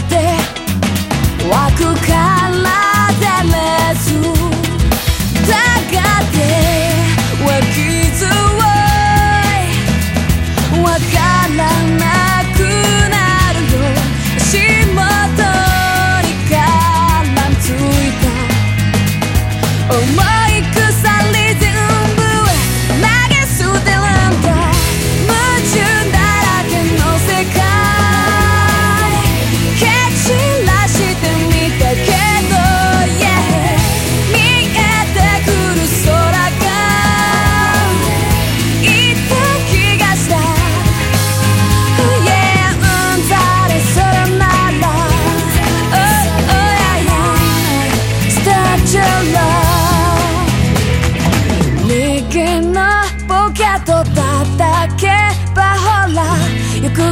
れくから出れずだがっては傷いわからなくなるよ。足元に絡みついた。思い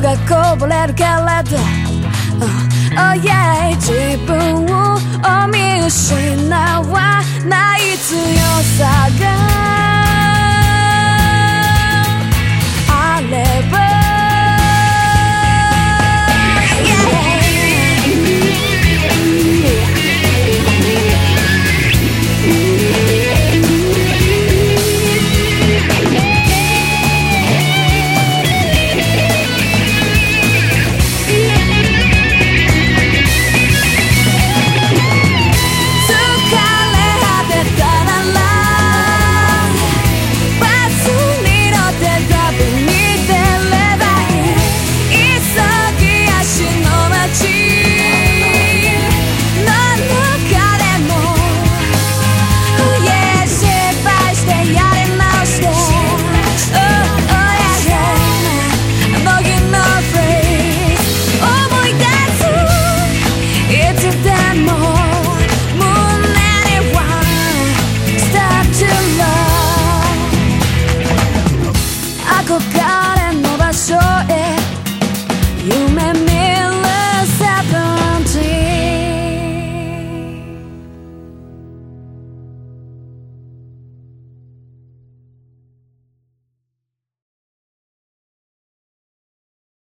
がこぼれるけれど Oh yeah 自分を見失わない。